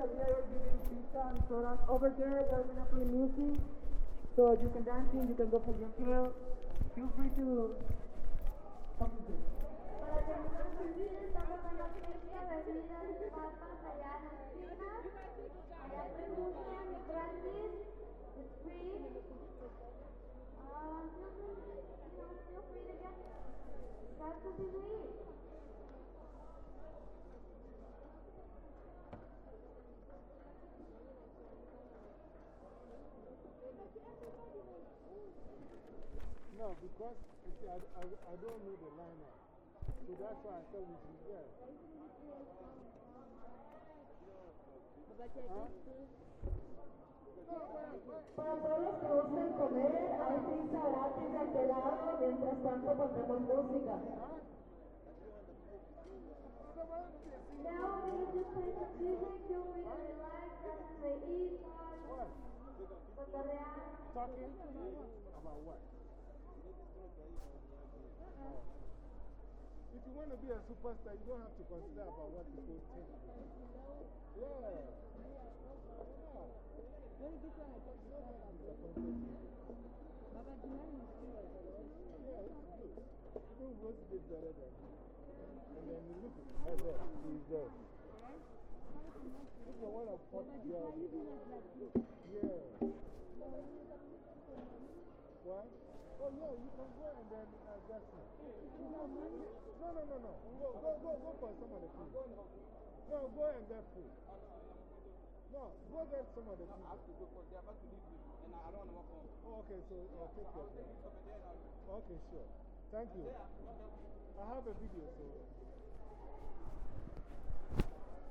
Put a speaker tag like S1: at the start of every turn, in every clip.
S1: we over there. They're gonna play music. So you can dance in, you can go for your girl. Feel free to come to this.
S2: Es free. Uh, feel free, feel free to get grab something to eat.
S3: No, because you see, I, I, I don't know the lineup. So that's why I said we should get. Huh?
S1: Para que gusten comer, hay pizza gratis de aquel. Mientras tanto, pondremos música.
S2: Now we just play some music, free to relax, to eat.
S3: Talking? About what? Oh. If you want to be a superstar, you don't have to consider about what people think. Yeah. Yeah. Yeah, it's good. Even Rose did better than. And then you look at her, she's there. This is one of pop girls. Yeah. What? Oh, yeah, you can go and then uh, that's it. No, no, no, no. Go, go, go, go for some of the food. No, go and get food. No, go get some of the food.
S4: I have to go for they are about to leave me, and I don't want to walk home.
S3: Oh, okay, so uh, take care of that.
S4: Over there.
S3: Okay, sure. Thank you. I have a video, so.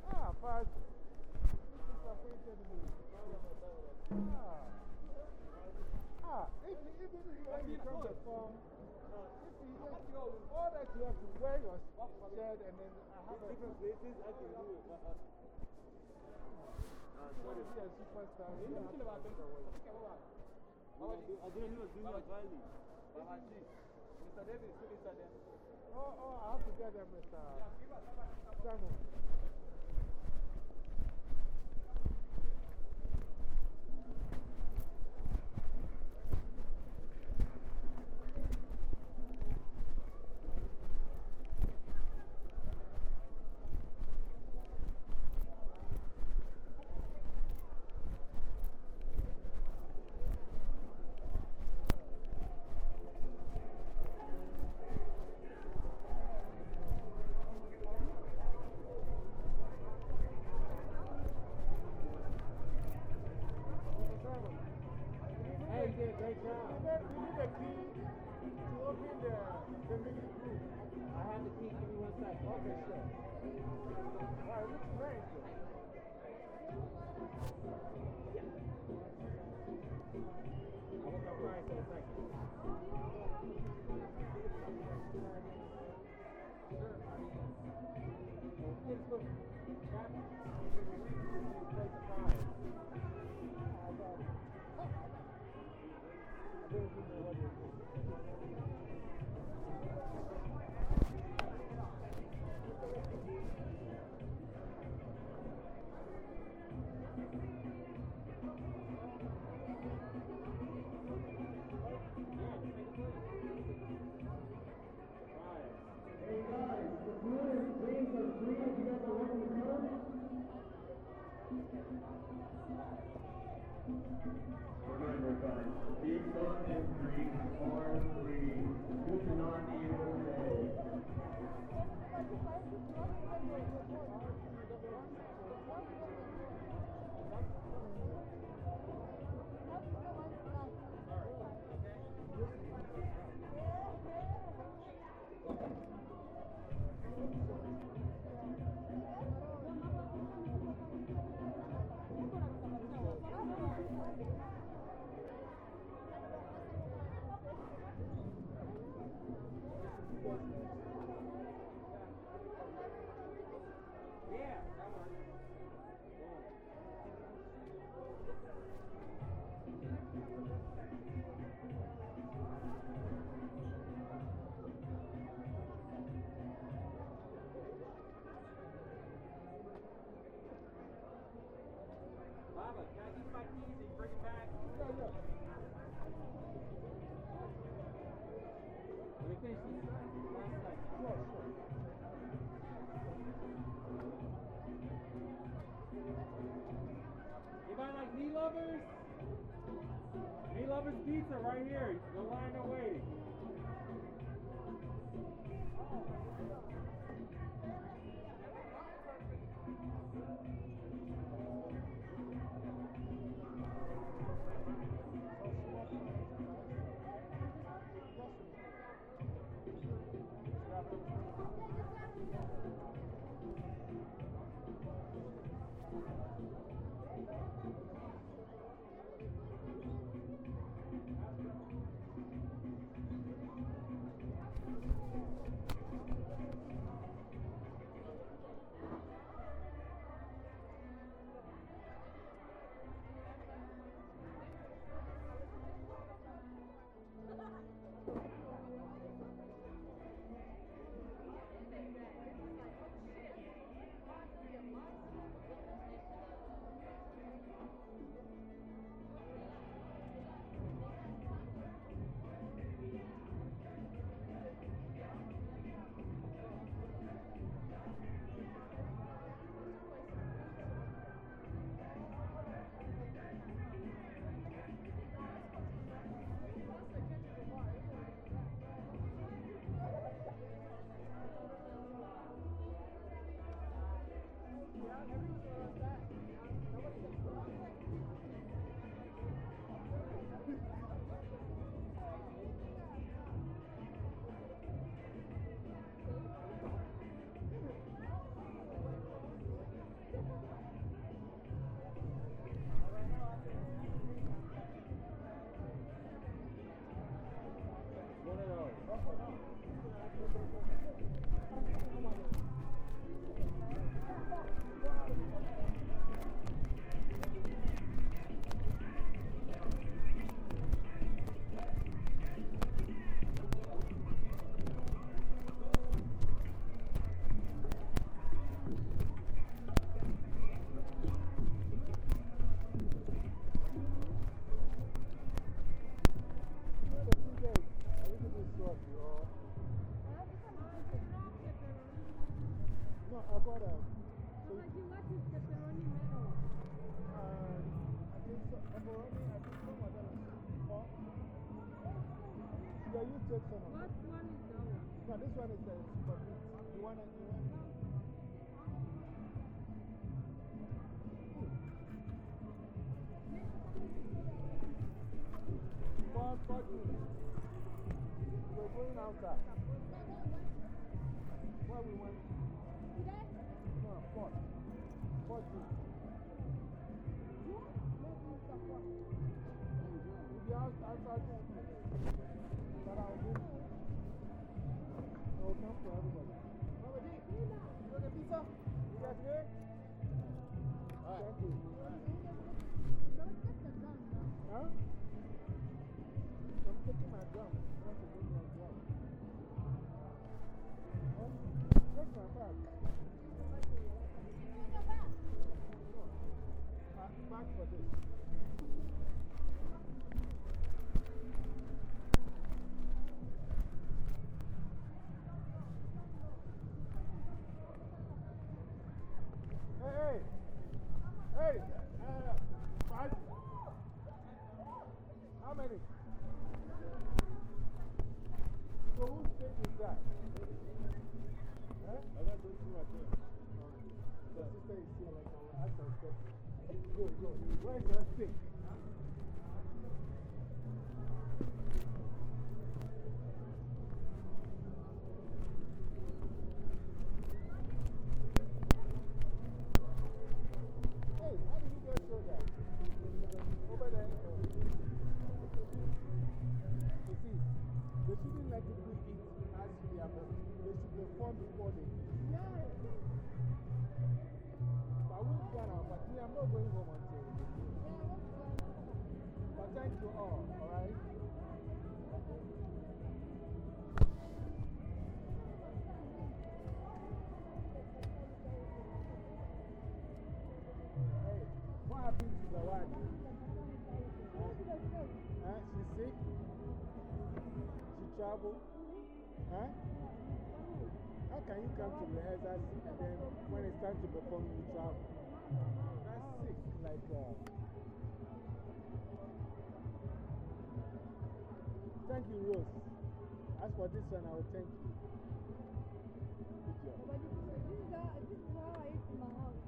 S3: Ah, but this disappointed me. Ah. Ah, if, even when you come to form, if you just, all that you have to wear your shirt and then I have a different places I can do it. Uh, be a superstar, you
S4: didn't know your valley. Mr. Is there?
S3: Oh, oh, I have to get them, Mr. Simon. Need the key to open the, the mini group. I have the key. Give me one second. Okay, sure. Wow, it looks very good. I will come by in a second. It's good. That-
S4: right here.
S3: want it, you want it. God, God, we're going outside. Where we went? Today? No, of course. For June. June? Maybe it's You'll be outside June. before before they. Yeah. But we've gone out, but I'm not going home until. But thank you all, alright? You come to rehearsals and then when it's time to perform, you travel? That's sick. Like, uh, thank you, Rose. As for this one, I will thank you. Good job.
S5: But this is, is, how, this is how I eat in my house.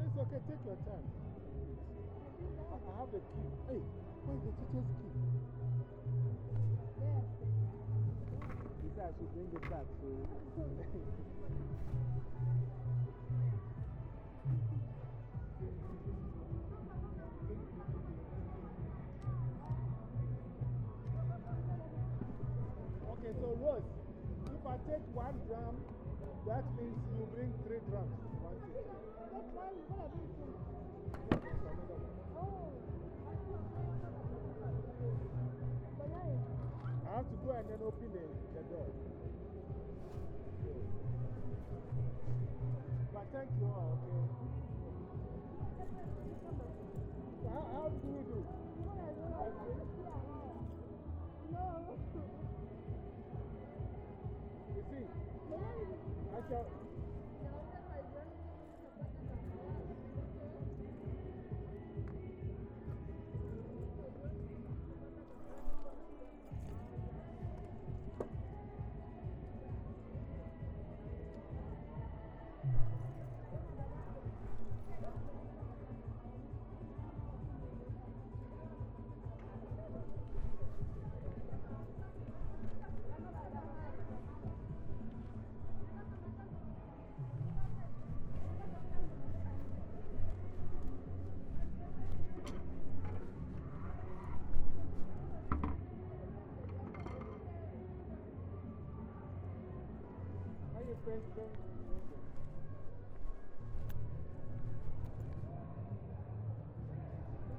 S3: It's okay, take your time. I, I have the key. Hey, where's the teacher's key?
S5: There.
S3: Said I should bring it back, so. okay, so Rose, if I take one drum, that means you bring three drums. One, two, three. Have to go and then open the, the door. But thank you all, okay? How, how do we do? You see, I shall. You doing?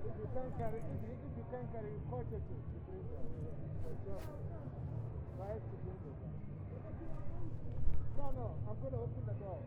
S3: If you can't carry, you, you can't carry, it. No, no, I'm going to open the door.